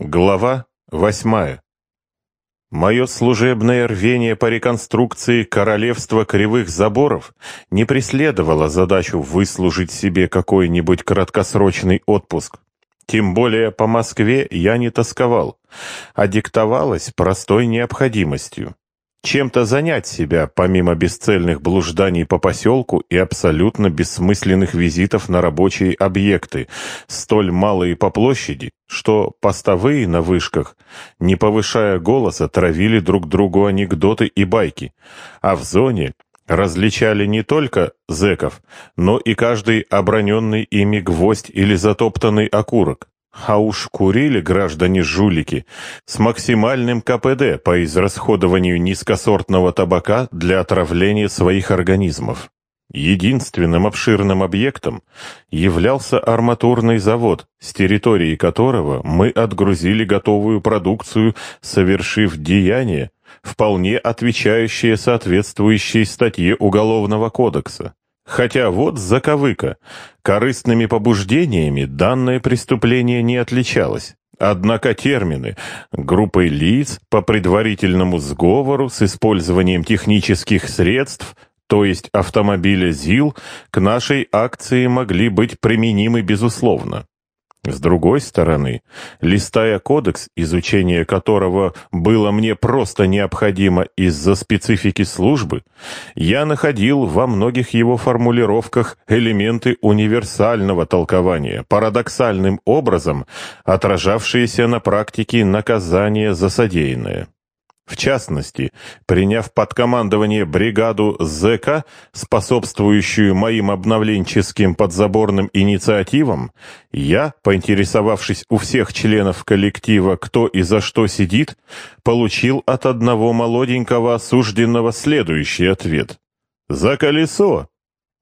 Глава восьмая. Мое служебное рвение по реконструкции королевства кривых заборов не преследовало задачу выслужить себе какой-нибудь краткосрочный отпуск. Тем более по Москве я не тосковал, а диктовалось простой необходимостью чем-то занять себя, помимо бесцельных блужданий по поселку и абсолютно бессмысленных визитов на рабочие объекты, столь малые по площади, что постовые на вышках, не повышая голоса, травили друг другу анекдоты и байки, а в зоне различали не только зэков, но и каждый оброненный ими гвоздь или затоптанный окурок. А уж курили граждане-жулики с максимальным КПД по израсходованию низкосортного табака для отравления своих организмов. Единственным обширным объектом являлся арматурный завод, с территории которого мы отгрузили готовую продукцию, совершив деяние, вполне отвечающее соответствующей статье Уголовного кодекса. Хотя вот заковыка. Корыстными побуждениями данное преступление не отличалось. Однако термины «группой лиц по предварительному сговору с использованием технических средств», то есть автомобиля ЗИЛ, к нашей акции могли быть применимы безусловно. С другой стороны, листая кодекс, изучение которого было мне просто необходимо из-за специфики службы, я находил во многих его формулировках элементы универсального толкования, парадоксальным образом отражавшиеся на практике наказания за содеянное. В частности, приняв под командование бригаду ЗК, способствующую моим обновленческим подзаборным инициативам, я, поинтересовавшись у всех членов коллектива, кто и за что сидит, получил от одного молоденького осужденного следующий ответ. «За колесо!»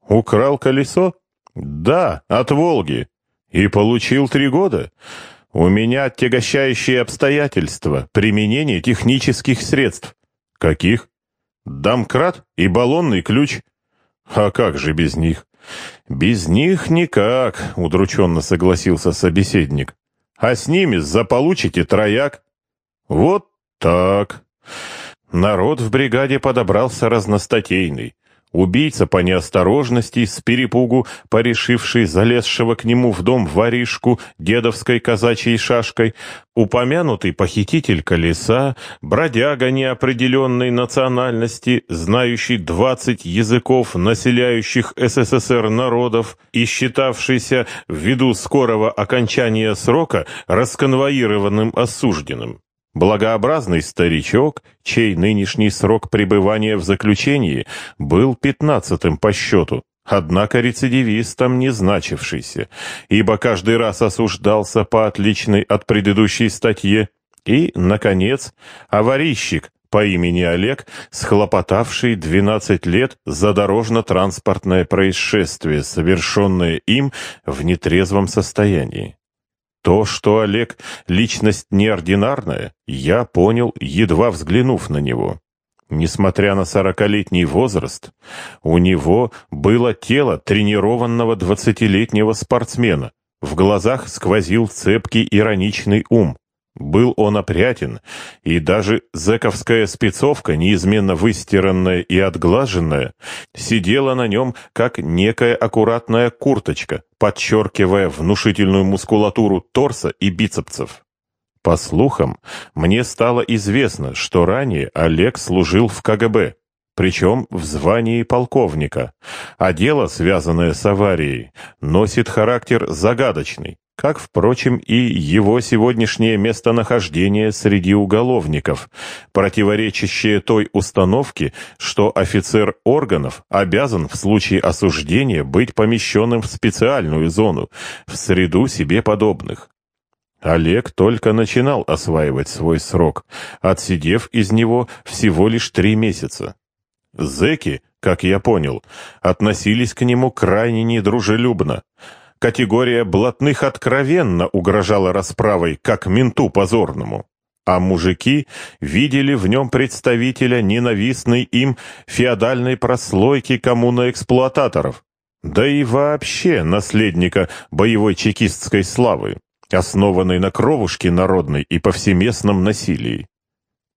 «Украл колесо?» «Да, от Волги!» «И получил три года?» У меня отягощающие обстоятельства, применение технических средств. Каких? Домкрат и баллонный ключ. А как же без них? Без них никак, удрученно согласился собеседник. А с ними заполучите трояк. Вот так. Народ в бригаде подобрался разностатейный. Убийца по неосторожности, с перепугу, порешивший залезшего к нему в дом воришку дедовской казачьей шашкой, упомянутый похититель колеса, бродяга неопределенной национальности, знающий двадцать языков населяющих СССР народов и считавшийся ввиду скорого окончания срока расконвоированным осужденным. Благообразный старичок, чей нынешний срок пребывания в заключении был пятнадцатым по счету, однако рецидивистом не значившийся, ибо каждый раз осуждался по отличной от предыдущей статье, и, наконец, аварийщик по имени Олег, схлопотавший 12 лет за дорожно-транспортное происшествие, совершенное им в нетрезвом состоянии. То, что Олег — личность неординарная, я понял, едва взглянув на него. Несмотря на сорокалетний возраст, у него было тело тренированного двадцатилетнего спортсмена, в глазах сквозил цепкий ироничный ум. Был он опрятен, и даже зэковская спецовка, неизменно выстиранная и отглаженная, сидела на нем, как некая аккуратная курточка, подчеркивая внушительную мускулатуру торса и бицепсов. По слухам, мне стало известно, что ранее Олег служил в КГБ, причем в звании полковника, а дело, связанное с аварией, носит характер загадочный как, впрочем, и его сегодняшнее местонахождение среди уголовников, противоречащее той установке, что офицер органов обязан в случае осуждения быть помещенным в специальную зону, в среду себе подобных. Олег только начинал осваивать свой срок, отсидев из него всего лишь три месяца. Зеки, как я понял, относились к нему крайне недружелюбно, категория блатных откровенно угрожала расправой, как менту позорному. А мужики видели в нем представителя ненавистной им феодальной прослойки коммуноэксплуататоров, да и вообще наследника боевой чекистской славы. основанной на кровушке народной и повсеместном насилии.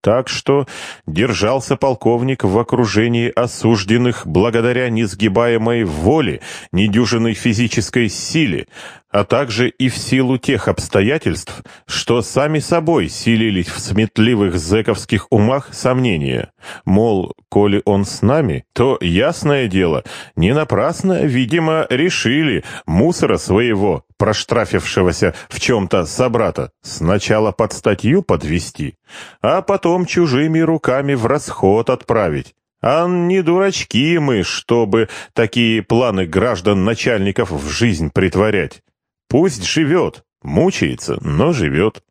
Так что держался полковник в окружении осужденных благодаря несгибаемой воле, недюжинной физической силе, а также и в силу тех обстоятельств, что сами собой силились в сметливых зэковских умах сомнения. Мол, коли он с нами, то, ясное дело, не напрасно, видимо, решили мусора своего проштрафившегося в чем-то собрата, сначала под статью подвести, а потом чужими руками в расход отправить. А не дурачки мы, чтобы такие планы граждан-начальников в жизнь притворять. Пусть живет, мучается, но живет.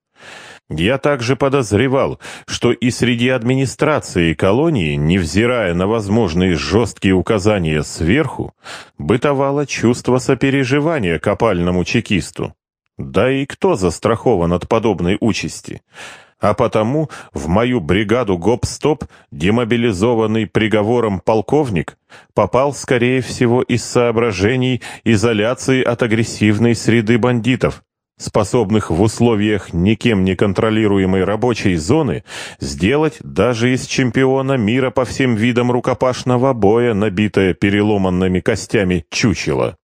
Я также подозревал, что и среди администрации колонии, невзирая на возможные жесткие указания сверху, бытовало чувство сопереживания к опальному чекисту. Да и кто застрахован от подобной участи? А потому в мою бригаду гоп-стоп демобилизованный приговором полковник попал, скорее всего, из соображений изоляции от агрессивной среды бандитов, способных в условиях никем не контролируемой рабочей зоны сделать даже из чемпиона мира по всем видам рукопашного боя, набитое переломанными костями чучело.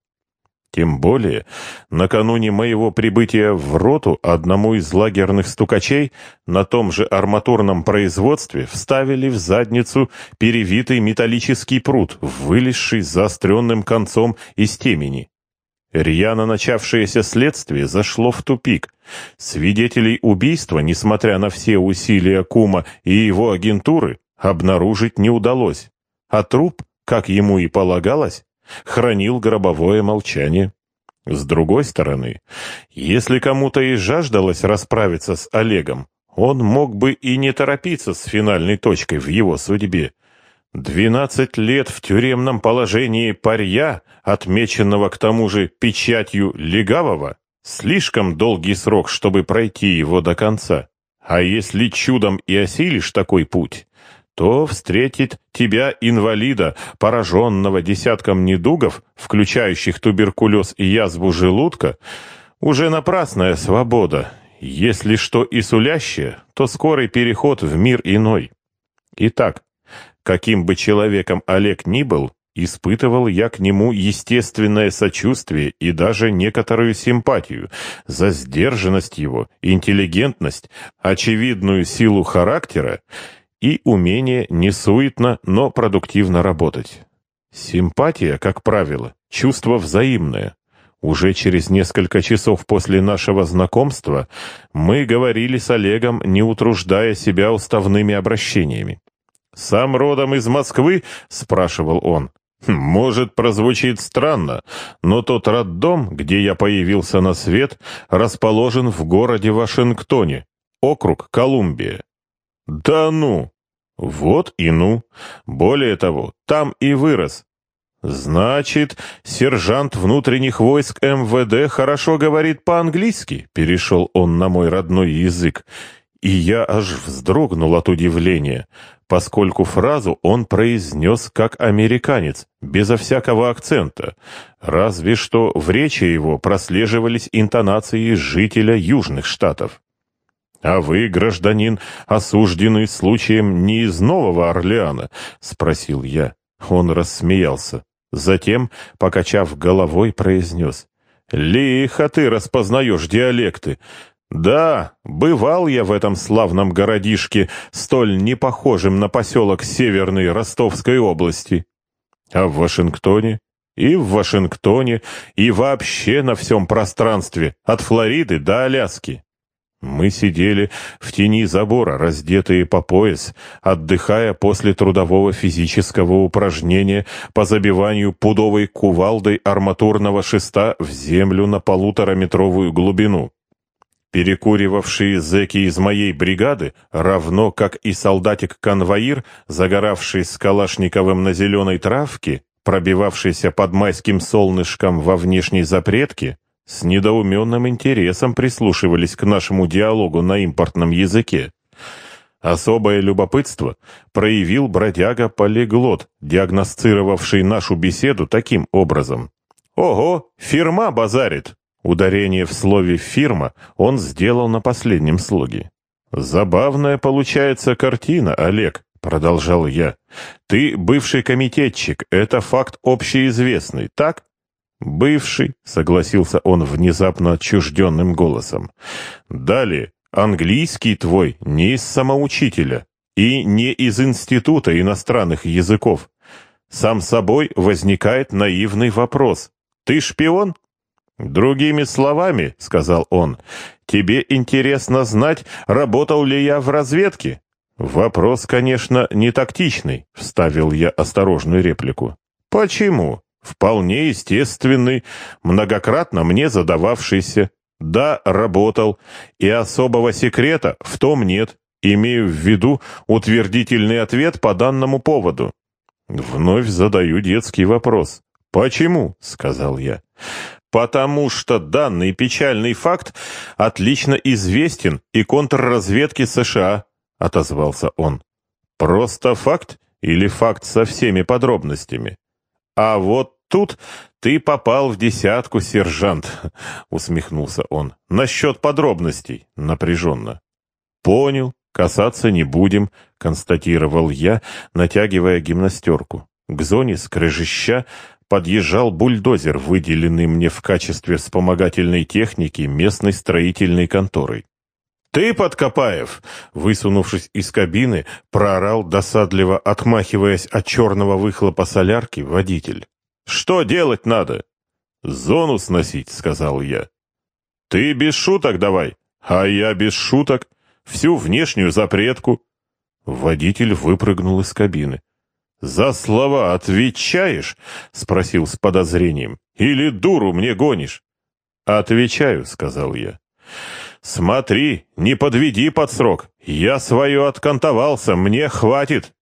Тем более, накануне моего прибытия в роту одному из лагерных стукачей на том же арматурном производстве вставили в задницу перевитый металлический пруд, вылезший заостренным концом из темени. Рьяно начавшееся следствие зашло в тупик. Свидетелей убийства, несмотря на все усилия Кума и его агентуры, обнаружить не удалось. А труп, как ему и полагалось, хранил гробовое молчание. С другой стороны, если кому-то и жаждалось расправиться с Олегом, он мог бы и не торопиться с финальной точкой в его судьбе. Двенадцать лет в тюремном положении парья, отмеченного к тому же печатью легавого, слишком долгий срок, чтобы пройти его до конца. А если чудом и осилишь такой путь, то встретит тебя инвалида, пораженного десятком недугов, включающих туберкулез и язву желудка, уже напрасная свобода. Если что и сулящее, то скорый переход в мир иной. Итак, Каким бы человеком Олег ни был, испытывал я к нему естественное сочувствие и даже некоторую симпатию за сдержанность его, интеллигентность, очевидную силу характера и умение несуетно, но продуктивно работать. Симпатия, как правило, чувство взаимное. Уже через несколько часов после нашего знакомства мы говорили с Олегом, не утруждая себя уставными обращениями. «Сам родом из Москвы?» — спрашивал он. «Хм, «Может, прозвучит странно, но тот роддом, где я появился на свет, расположен в городе Вашингтоне, округ Колумбия». «Да ну!» «Вот и ну! Более того, там и вырос. «Значит, сержант внутренних войск МВД хорошо говорит по-английски», — перешел он на мой родной язык, и я аж вздрогнул от удивления, поскольку фразу он произнес как американец, безо всякого акцента, разве что в речи его прослеживались интонации жителя Южных Штатов. «А вы, гражданин, осужденный случаем не из Нового Орлеана?» — спросил я. Он рассмеялся. Затем, покачав головой, произнес. «Лихо ты распознаешь диалекты. Да, бывал я в этом славном городишке, столь непохожем на поселок Северной Ростовской области. А в Вашингтоне? И в Вашингтоне, и вообще на всем пространстве, от Флориды до Аляски. Мы сидели в тени забора, раздетые по пояс, отдыхая после трудового физического упражнения по забиванию пудовой кувалдой арматурного шеста в землю на полутораметровую глубину. Перекуривавшие зэки из моей бригады, равно как и солдатик-конвоир, загоравший с Калашниковым на зеленой травке, пробивавшийся под майским солнышком во внешней запретке, с недоуменным интересом прислушивались к нашему диалогу на импортном языке. Особое любопытство проявил бродяга-полиглот, диагностировавший нашу беседу таким образом. «Ого, фирма базарит! Ударение в слове «фирма» он сделал на последнем слоге. «Забавная получается картина, Олег», — продолжал я. «Ты бывший комитетчик, это факт общеизвестный, так?» «Бывший», — согласился он внезапно отчужденным голосом. «Далее, английский твой не из самоучителя и не из Института иностранных языков. Сам собой возникает наивный вопрос. Ты шпион?» «Другими словами», — сказал он, — «тебе интересно знать, работал ли я в разведке?» «Вопрос, конечно, не тактичный», — вставил я осторожную реплику. «Почему?» «Вполне естественный, многократно мне задававшийся. Да, работал, и особого секрета в том нет. Имею в виду утвердительный ответ по данному поводу». Вновь задаю детский вопрос. «Почему?» — сказал я. «Потому что данный печальный факт отлично известен и контрразведке США», — отозвался он. «Просто факт или факт со всеми подробностями?» «А вот тут ты попал в десятку, сержант», — усмехнулся он. «Насчет подробностей», — напряженно. «Понял, касаться не будем», — констатировал я, натягивая гимнастерку. К зоне скрежеща подъезжал бульдозер, выделенный мне в качестве вспомогательной техники местной строительной конторой. «Ты, Подкопаев!» Высунувшись из кабины, проорал досадливо, отмахиваясь от черного выхлопа солярки, водитель. «Что делать надо?» «Зону сносить», — сказал я. «Ты без шуток давай, а я без шуток. Всю внешнюю запретку». Водитель выпрыгнул из кабины. «За слова отвечаешь?» — спросил с подозрением. «Или дуру мне гонишь?» «Отвечаю», — сказал я. «Смотри, не подведи под срок. Я свое откантовался, мне хватит».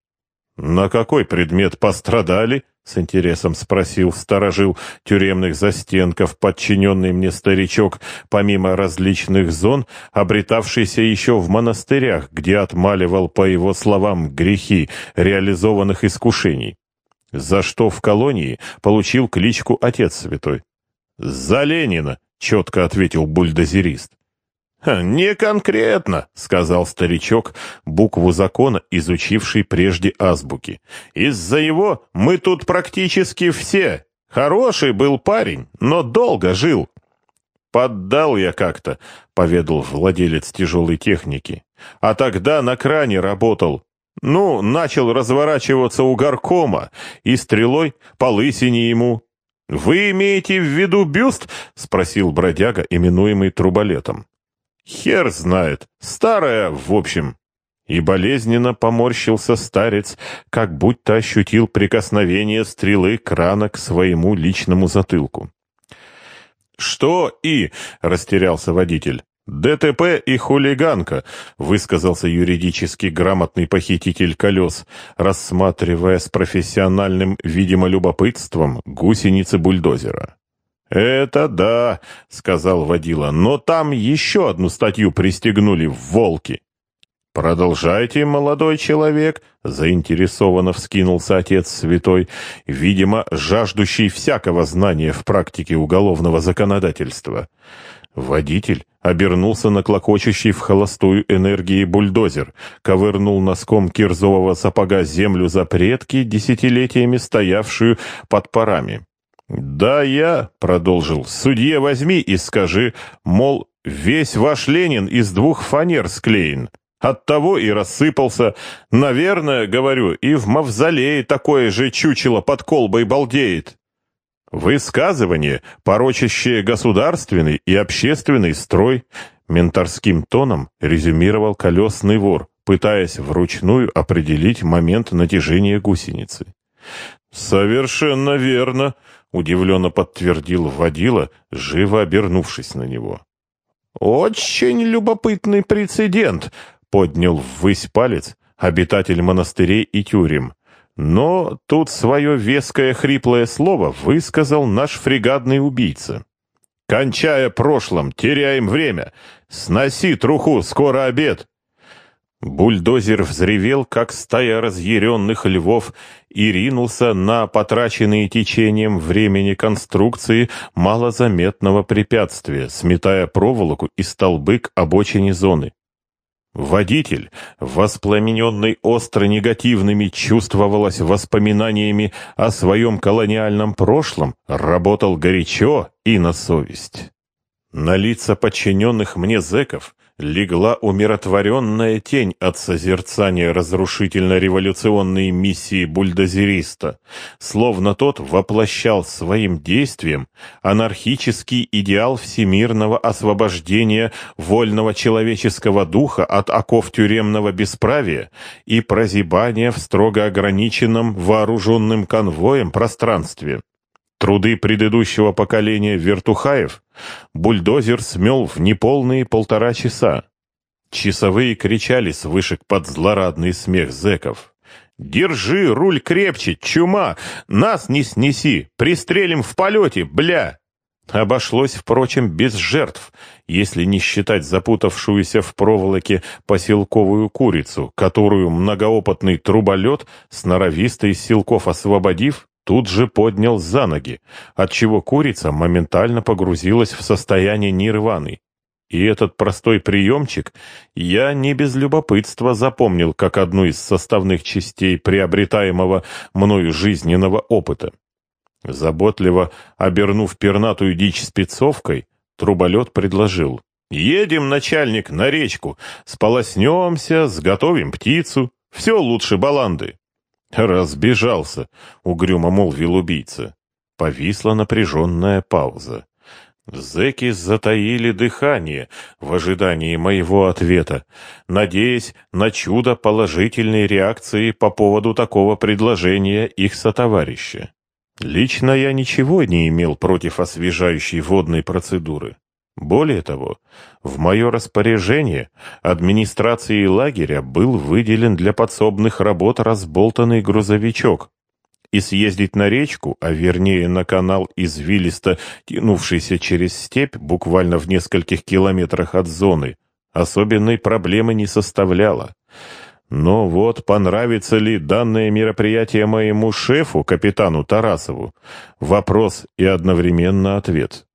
«На какой предмет пострадали?» — с интересом спросил сторожил тюремных застенков, подчиненный мне старичок, помимо различных зон, обретавшийся еще в монастырях, где отмаливал, по его словам, грехи реализованных искушений. За что в колонии получил кличку Отец Святой. «За Ленина!» — четко ответил бульдозерист. «Не конкретно», — сказал старичок, букву закона, изучивший прежде азбуки. «Из-за его мы тут практически все. Хороший был парень, но долго жил». «Поддал я как-то», — поведал владелец тяжелой техники. «А тогда на кране работал. Ну, начал разворачиваться у горкома, и стрелой по лысине ему». «Вы имеете в виду бюст?» — спросил бродяга, именуемый труболетом. Хер знает, старая, в общем. И болезненно поморщился старец, как будто ощутил прикосновение стрелы крана к своему личному затылку. «Что и?» — растерялся водитель. «ДТП и хулиганка», — высказался юридически грамотный похититель колес, рассматривая с профессиональным, видимо, любопытством гусеницы бульдозера. «Это да», — сказал водила, — «но там еще одну статью пристегнули в «Волки». «Продолжайте, молодой человек», — заинтересованно вскинулся отец святой, видимо, жаждущий всякого знания в практике уголовного законодательства. Водитель обернулся на клокочущий в холостую энергии бульдозер, ковырнул носком кирзового сапога землю запретки, десятилетиями стоявшую под парами. «Да, я», — продолжил, — «судье возьми и скажи, мол, весь ваш Ленин из двух фанер склеен. Оттого и рассыпался. Наверное, говорю, и в мавзолее такое же чучело под колбой балдеет». Высказывание, порочащее государственный и общественный строй, менторским тоном резюмировал колесный вор, пытаясь вручную определить момент натяжения гусеницы. «Совершенно верно», удивленно подтвердил водила, живо обернувшись на него. «Очень любопытный прецедент», — поднял ввысь палец обитатель монастырей и тюрем. Но тут свое веское хриплое слово высказал наш фрегадный убийца. «Кончая прошлым, теряем время. Сноси труху, скоро обед». Бульдозер взревел, как стая разъяренных львов, и ринулся на потраченные течением времени конструкции малозаметного препятствия, сметая проволоку и столбы к обочине зоны. Водитель, воспламененный остро негативными, чувствовалось воспоминаниями о своем колониальном прошлом, работал горячо и на совесть. На лица подчиненных мне зэков легла умиротворенная тень от созерцания разрушительно-революционной миссии бульдозериста, словно тот воплощал своим действием анархический идеал всемирного освобождения вольного человеческого духа от оков тюремного бесправия и прозябания в строго ограниченном вооруженным конвоем пространстве. Труды предыдущего поколения вертухаев бульдозер смел в неполные полтора часа. Часовые кричали с вышек под злорадный смех зэков. «Держи руль крепче, чума! Нас не снеси! Пристрелим в полете, бля!» Обошлось, впрочем, без жертв, если не считать запутавшуюся в проволоке поселковую курицу, которую многоопытный труболет, сноровисто из силков освободив, тут же поднял за ноги, отчего курица моментально погрузилась в состояние нирваны. И этот простой приемчик я не без любопытства запомнил как одну из составных частей приобретаемого мною жизненного опыта. Заботливо обернув пернатую дичь спецовкой, труболет предложил. «Едем, начальник, на речку, сполоснемся, сготовим птицу. Все лучше баланды». «Разбежался», — угрюмо молвил убийца. Повисла напряженная пауза. Зэки затаили дыхание в ожидании моего ответа, надеясь на чудо положительной реакции по поводу такого предложения их сотоварища. Лично я ничего не имел против освежающей водной процедуры. Более того, в мое распоряжение администрацией лагеря был выделен для подсобных работ разболтанный грузовичок, и съездить на речку, а вернее на канал извилисто тянувшийся через степь буквально в нескольких километрах от зоны, особенной проблемы не составляло. Но вот понравится ли данное мероприятие моему шефу, капитану Тарасову? Вопрос и одновременно ответ.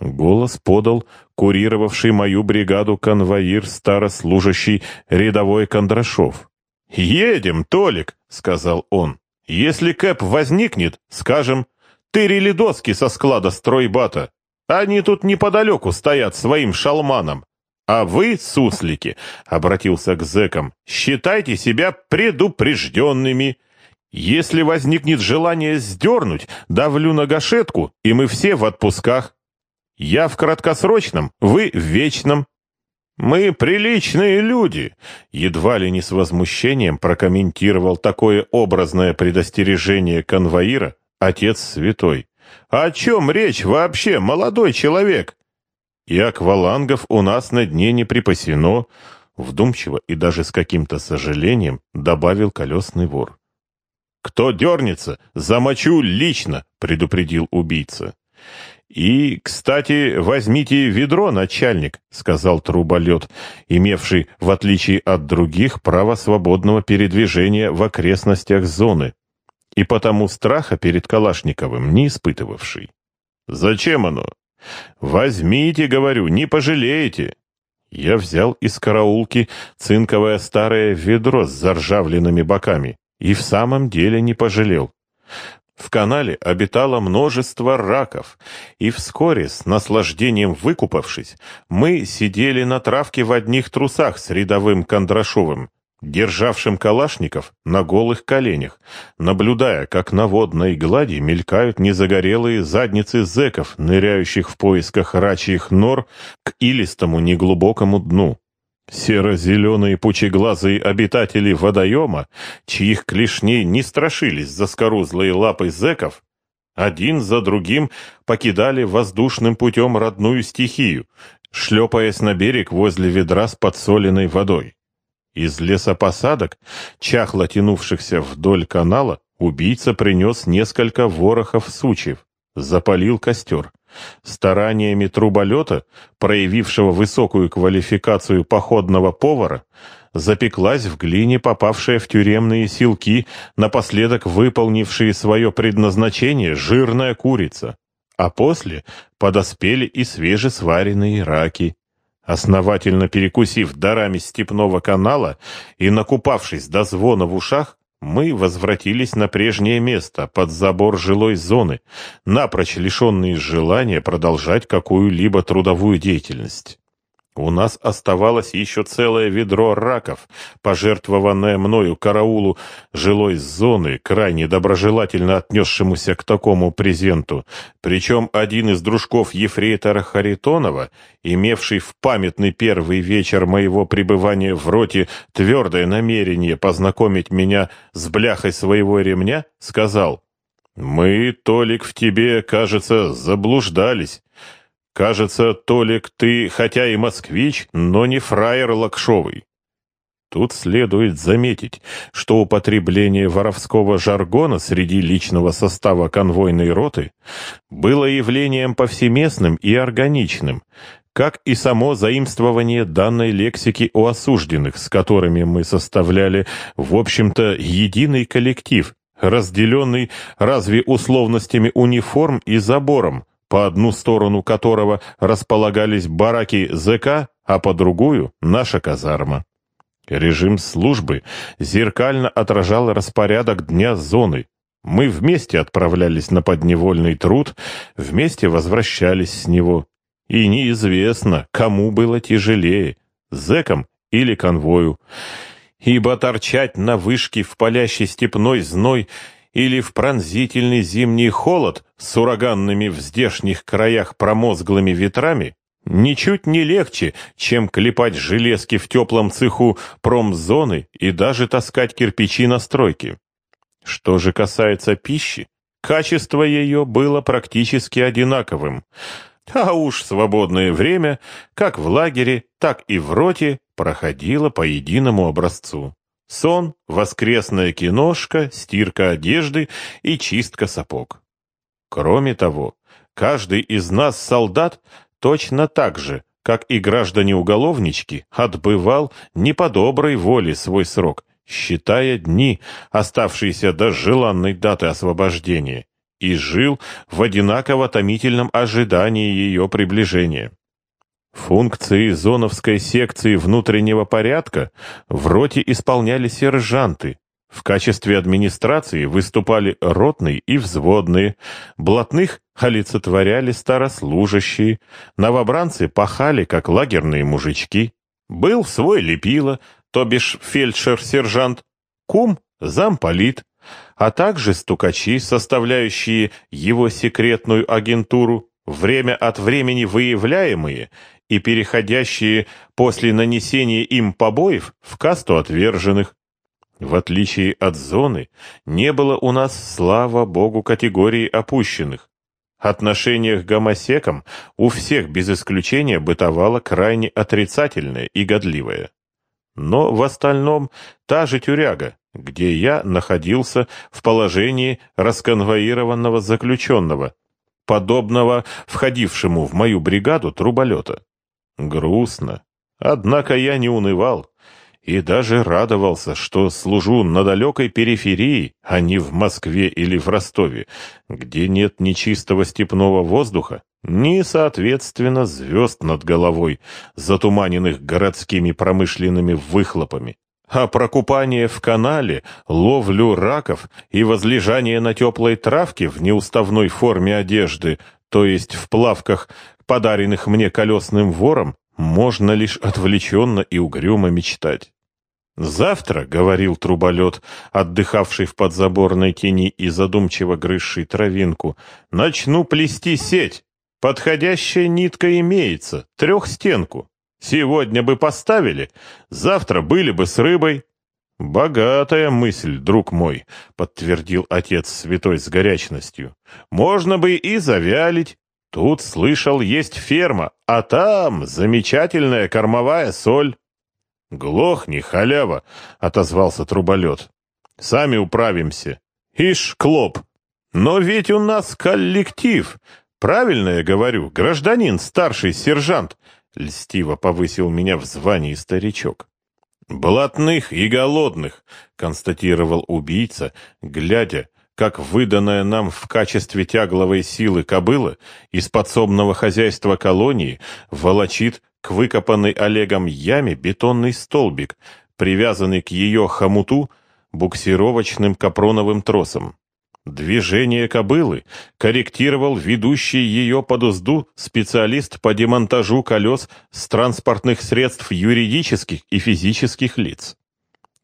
Голос подал курировавший мою бригаду конвоир старослужащий рядовой Кондрашов. «Едем, Толик», — сказал он. «Если Кэп возникнет, скажем, тырили доски со склада стройбата. Они тут неподалеку стоят своим шалманом. А вы, суслики, — обратился к зэкам, — считайте себя предупрежденными. Если возникнет желание сдернуть, давлю на гашетку, и мы все в отпусках. Я в краткосрочном, вы в вечном. Мы приличные люди, едва ли не с возмущением прокомментировал такое образное предостережение конвоира отец святой. О чем речь вообще, молодой человек? И аквалангов у нас на дне не припасено, вдумчиво и даже с каким-то сожалением добавил колесный вор. «Кто дернется, замочу лично», — предупредил убийца. «И, кстати, возьмите ведро, начальник», — сказал труболет, имевший, в отличие от других, право свободного передвижения в окрестностях зоны, и потому страха перед Калашниковым не испытывавший. «Зачем оно?» «Возьмите, говорю, не пожалеете». Я взял из караулки цинковое старое ведро с заржавленными боками и в самом деле не пожалел. В канале обитало множество раков, и вскоре, с наслаждением выкупавшись, мы сидели на травке в одних трусах с рядовым Кондрашовым, державшим калашников на голых коленях, наблюдая, как на водной глади мелькают незагорелые задницы зэков, ныряющих в поисках рачьих нор к илистому неглубокому дну. Серо-зеленые пучеглазые обитатели водоема, чьих клешней не страшились заскорузлые лапы зэков, один за другим покидали воздушным путем родную стихию, шлепаясь на берег возле ведра с подсоленной водой. Из лесопосадок, чахло тянувшихся вдоль канала, убийца принес несколько ворохов сучьев, запалил костер, Стараниями труболета, проявившего высокую квалификацию походного повара, запеклась в глине попавшая в тюремные силки, напоследок выполнившие свое предназначение жирная курица. А после подоспели и свежесваренные раки. Основательно перекусив дарами степного канала и накупавшись до звона в ушах, мы возвратились на прежнее место, под забор жилой зоны, напрочь лишенные желания продолжать какую-либо трудовую деятельность. У нас оставалось еще целое ведро раков, пожертвованное мною караулу жилой зоны, крайне доброжелательно отнесшемуся к такому презенту. Причем один из дружков ефрейтора Харитонова, имевший в памятный первый вечер моего пребывания в роте твердое намерение познакомить меня с бляхой своего ремня, сказал, «Мы, Толик, в тебе, кажется, заблуждались». Кажется, Толик, ты хотя и москвич, но не фраер лакшовый. Тут следует заметить, что употребление воровского жаргона среди личного состава конвойной роты было явлением повсеместным и органичным, как и само заимствование данной лексики у осужденных, с которыми мы составляли, в общем-то, единый коллектив, разделенный разве условностями униформ и забором, по одну сторону которого располагались бараки ЗК, а по другую — наша казарма. Режим службы зеркально отражал распорядок дня зоны. Мы вместе отправлялись на подневольный труд, вместе возвращались с него. И неизвестно, кому было тяжелее — зэкам или конвою. Ибо торчать на вышке в палящий степной зной — или в пронзительный зимний холод с ураганными в здешних краях промозглыми ветрами, ничуть не легче, чем клепать железки в теплом цеху промзоны и даже таскать кирпичи на стройке. Что же касается пищи, качество ее было практически одинаковым, а уж свободное время, как в лагере, так и в роте, проходило по единому образцу. Сон, воскресная киношка, стирка одежды и чистка сапог. Кроме того, каждый из нас, солдат, точно так же, как и граждане-уголовнички, отбывал не по доброй воле свой срок, считая дни, оставшиеся до желанной даты освобождения, и жил в одинаково томительном ожидании ее приближения. Функции зоновской секции внутреннего порядка в роте исполняли сержанты. В качестве администрации выступали ротные и взводные, блатных олицетворяли старослужащие, новобранцы пахали, как лагерные мужички. Был свой лепило, то бишь фельдшер-сержант, кум, замполит, а также стукачи, составляющие его секретную агентуру, время от времени выявляемые и переходящие после нанесения им побоев в касту отверженных. В отличие от зоны, не было у нас, слава богу, категории опущенных. Отношение к гомосекам у всех без исключения бытовало крайне отрицательное и годливое. Но в остальном та же тюряга, где я находился в положении расконвоированного заключенного, подобного входившему в мою бригаду труболета. Грустно. Однако я не унывал и даже радовался, что служу на далекой периферии, а не в Москве или в Ростове, где нет ни чистого степного воздуха, ни, соответственно, звезд над головой, затуманенных городскими промышленными выхлопами. А про купание в канале, ловлю раков и возлежание на теплой травке в неуставной форме одежды, то есть в плавках, подаренных мне колесным вором, можно лишь отвлеченно и угрюмо мечтать. «Завтра», — говорил труболет, отдыхавший в подзаборной тени и задумчиво грызший травинку, — «начну плести сеть. Подходящая нитка имеется, трехстенку. Сегодня бы поставили, завтра были бы с рыбой». «Богатая мысль, друг мой», — подтвердил отец святой с горячностью. «Можно бы и завялить, Тут, слышал, есть ферма, а там замечательная кормовая соль. Глохни, халява, отозвался труболет. Сами управимся. Ишь, клоп. Но ведь у нас коллектив. Правильно я говорю, гражданин, старший сержант, льстиво повысил меня в звании старичок. «Блатных и голодных», — констатировал убийца, глядя, как выданная нам в качестве тягловой силы кобыла из подсобного хозяйства колонии волочит к выкопанной Олегом яме бетонный столбик, привязанный к ее хомуту буксировочным капроновым тросом. Движение кобылы корректировал ведущий ее под узду специалист по демонтажу колес с транспортных средств юридических и физических лиц.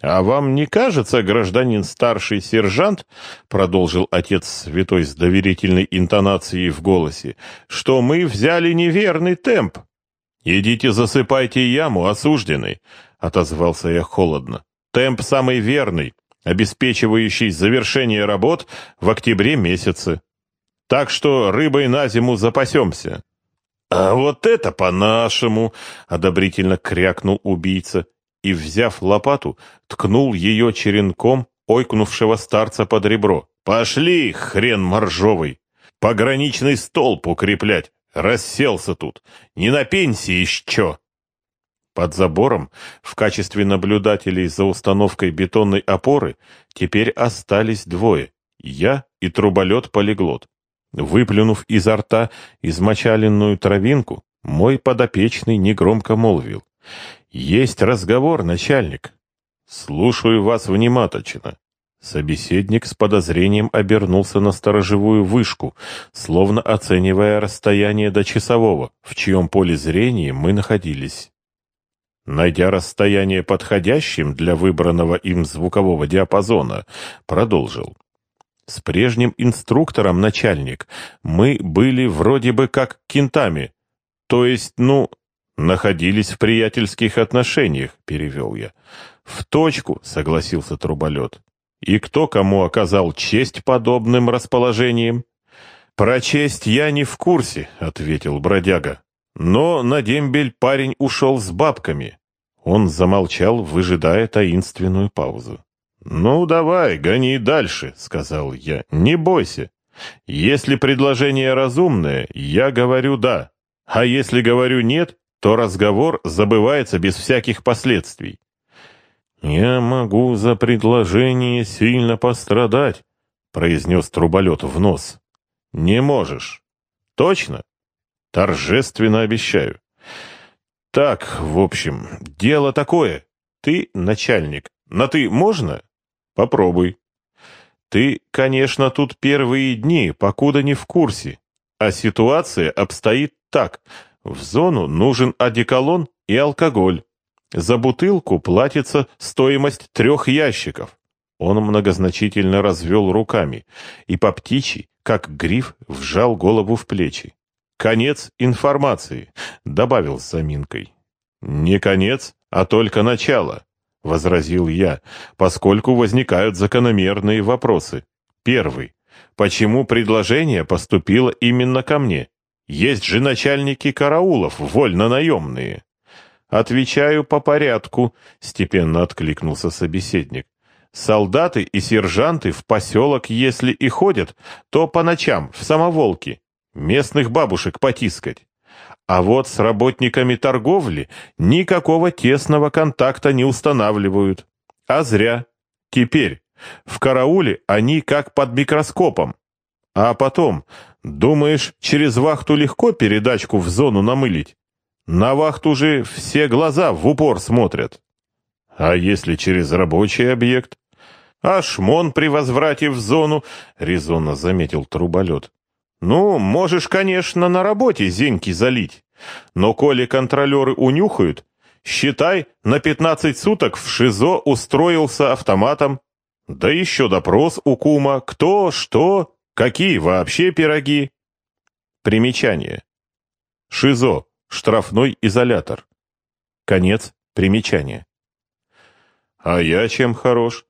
«А вам не кажется, гражданин старший сержант, — продолжил отец святой с доверительной интонацией в голосе, — что мы взяли неверный темп? Идите засыпайте яму, осужденный, — отозвался я холодно. Темп самый верный, обеспечивающий завершение работ в октябре месяце. Так что рыбой на зиму запасемся. «А вот это по-нашему!» — одобрительно крякнул убийца и, взяв лопату, ткнул ее черенком ойкнувшего старца под ребро. «Пошли, хрен моржовый! Пограничный столб укреплять! Расселся тут! Не на пенсии еще!» Под забором, в качестве наблюдателей за установкой бетонной опоры, теперь остались двое — я и труболет-полиглот. Выплюнув изо рта измочаленную травинку, мой подопечный негромко молвил. «Есть разговор, начальник». «Слушаю вас внимательно». Собеседник с подозрением обернулся на сторожевую вышку, словно оценивая расстояние до часового, в чьем поле зрения мы находились. Найдя расстояние подходящим для выбранного им звукового диапазона, продолжил. С прежним инструктором, начальник, мы были вроде бы как кентами. То есть, ну, находились в приятельских отношениях, перевел я. В точку, согласился труболет. И кто кому оказал честь подобным расположением? Про честь я не в курсе, ответил бродяга. Но на дембель парень ушел с бабками. Он замолчал, выжидая таинственную паузу. «Ну, давай, гони дальше», — сказал я. «Не бойся. Если предложение разумное, я говорю «да». А если говорю «нет», то разговор забывается без всяких последствий. «Я могу за предложение сильно пострадать», — произнес труболет в нос. «Не можешь». «Точно?» «Торжественно обещаю». «Так, в общем, дело такое. Ты начальник. На «ты» можно?» «Попробуй». «Ты, конечно, тут первые дни, покуда не в курсе. А ситуация обстоит так. В зону нужен одеколон и алкоголь. За бутылку платится стоимость трех ящиков. Он многозначительно развел руками и по птичьи, как гриф, вжал голову в плечи. «Конец информации», — добавил с заминкой. «Не конец, а только начало», — возразил я, поскольку возникают закономерные вопросы. Первый. Почему предложение поступило именно ко мне? Есть же начальники караулов, вольно-наемные. Отвечаю по порядку, степенно откликнулся собеседник. Солдаты и сержанты в поселок, если и ходят, то по ночам, в самоволки. Местных бабушек потискать. А вот с работниками торговли никакого тесного контакта не устанавливают. А зря. Теперь в карауле они как под микроскопом. А потом, думаешь, через вахту легко передачку в зону намылить? На вахту же все глаза в упор смотрят. А если через рабочий объект? А шмон при возврате в зону, резонно заметил труболет. Ну, можешь, конечно, на работе зеньки залить. Но коли контролеры унюхают, считай, на 15 суток в ШИЗО устроился автоматом. Да еще допрос у кума, кто, что, какие вообще пироги. Примечание. ШИЗО, штрафной изолятор. Конец примечания. А я чем хорош?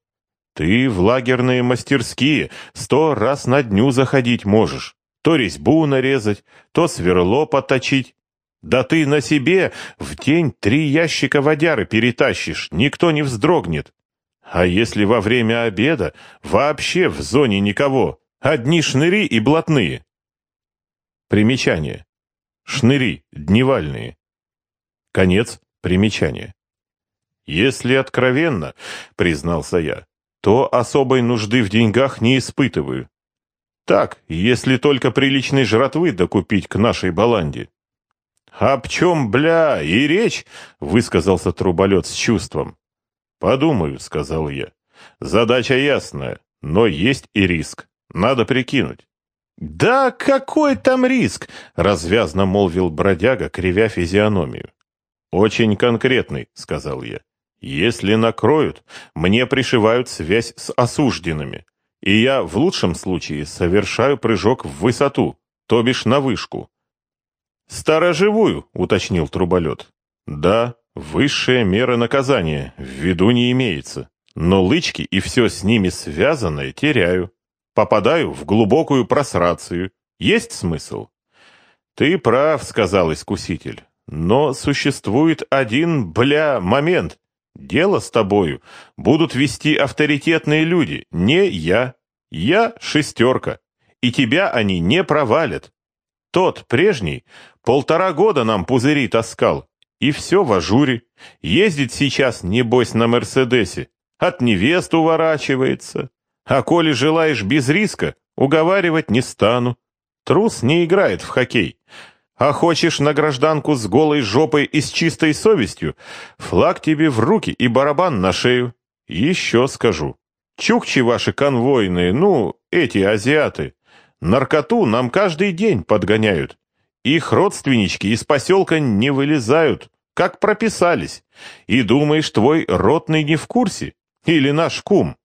Ты в лагерные мастерские сто раз на дню заходить можешь то резьбу нарезать, то сверло поточить. Да ты на себе в день три ящика водяры перетащишь, никто не вздрогнет. А если во время обеда вообще в зоне никого, одни шныри и блатные? Примечание. Шныри, дневальные. Конец примечания. Если откровенно, признался я, то особой нужды в деньгах не испытываю. Так, если только приличной жратвы докупить к нашей баланде. «Об чем, бля, и речь?» — высказался труболет с чувством. «Подумаю», — сказал я. «Задача ясная, но есть и риск. Надо прикинуть». «Да какой там риск?» — развязно молвил бродяга, кривя физиономию. «Очень конкретный», — сказал я. «Если накроют, мне пришивают связь с осужденными, и я в лучшем случае совершаю прыжок в высоту, то бишь на вышку». «Сторожевую», — уточнил труболет. «Да, высшая мера наказания, в виду не имеется, но лычки и все с ними связанное теряю. Попадаю в глубокую просрацию. Есть смысл?» «Ты прав», — сказал искуситель. «Но существует один, бля, момент. Дело с тобою будут вести авторитетные люди, не я. Я шестерка, и тебя они не провалят. Тот, прежний, полтора года нам пузыри таскал, и все в ажуре. Ездит сейчас, небось, на Мерседесе, от невест уворачивается. А коли желаешь без риска, уговаривать не стану. Трус не играет в хоккей. А хочешь на гражданку с голой жопой и с чистой совестью, флаг тебе в руки и барабан на шею. Еще скажу. Чукчи ваши конвойные, ну, эти азиаты, наркоту нам каждый день подгоняют. Их родственнички из поселка не вылезают, как прописались. И думаешь, твой ротный не в курсе? Или наш кум?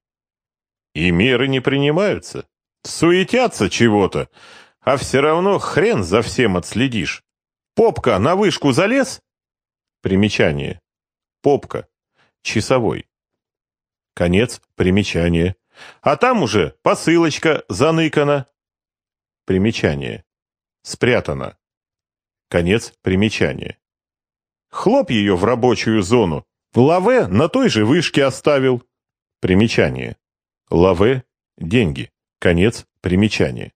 И меры не принимаются. Суетятся чего-то, а все равно хрен за всем отследишь. Попка на вышку залез? Примечание. Попка. Часовой. Конец примечания. А там уже посылочка заныкана. Примечание. Спрятана. Конец примечания. Хлоп ее в рабочую зону. Лаве на той же вышке оставил. Примечание. Лаве – деньги. Конец примечания.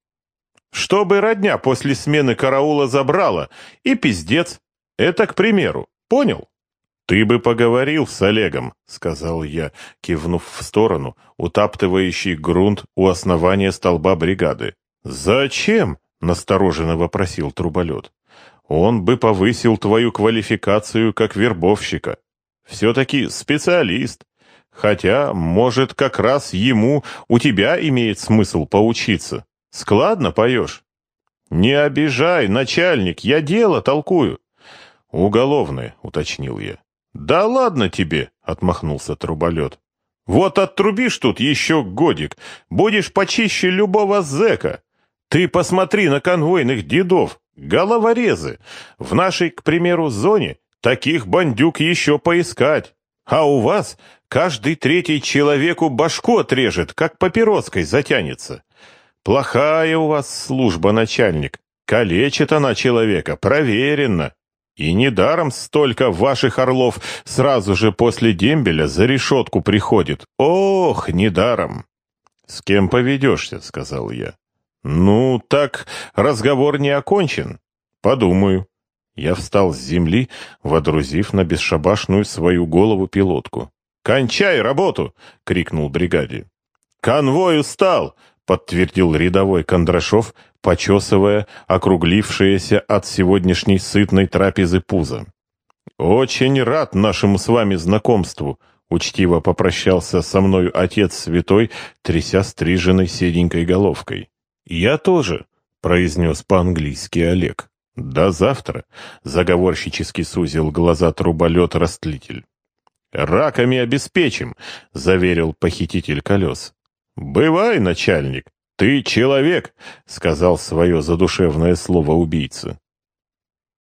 Чтобы родня после смены караула забрала, и пиздец. Это к примеру. Понял? Ты бы поговорил с Олегом, сказал я, кивнув в сторону, утаптывающий грунт у основания столба бригады. Зачем? настороженно вопросил труболет. Он бы повысил твою квалификацию как вербовщика. Все-таки специалист. Хотя, может, как раз ему у тебя имеет смысл поучиться. Складно поешь. Не обижай, начальник, я дело толкую. Уголовное, уточнил я. Да ладно тебе, отмахнулся труболет. Вот оттрубишь тут еще годик, будешь почище любого зэка. Ты посмотри на конвойных дедов, головорезы. В нашей, к примеру, зоне таких бандюк еще поискать. А у вас каждый третий человеку башку отрежет, как папироской затянется. Плохая у вас служба, начальник. Калечит она человека, проверено. И недаром столько ваших орлов сразу же после дембеля за решетку приходит. Ох, недаром. «С кем поведешься?» — сказал я. «Ну, так разговор не окончен. Подумаю». Я встал с земли, водрузив на бесшабашную свою голову пилотку. «Кончай работу!» — крикнул бригаде. «Конвой устал!» — подтвердил рядовой Кондрашов, почесывая округлившееся от сегодняшней сытной трапезы пузо. «Очень рад нашему с вами знакомству», — учтиво попрощался со мною отец святой, тряся стриженной седенькой головкой. «Я тоже», — произнес по-английски Олег. «До завтра», — заговорщически сузил глаза труболет-растлитель. «Раками обеспечим», — заверил похититель колес. «Бывай, начальник, ты человек», — сказал свое задушевное слово убийца.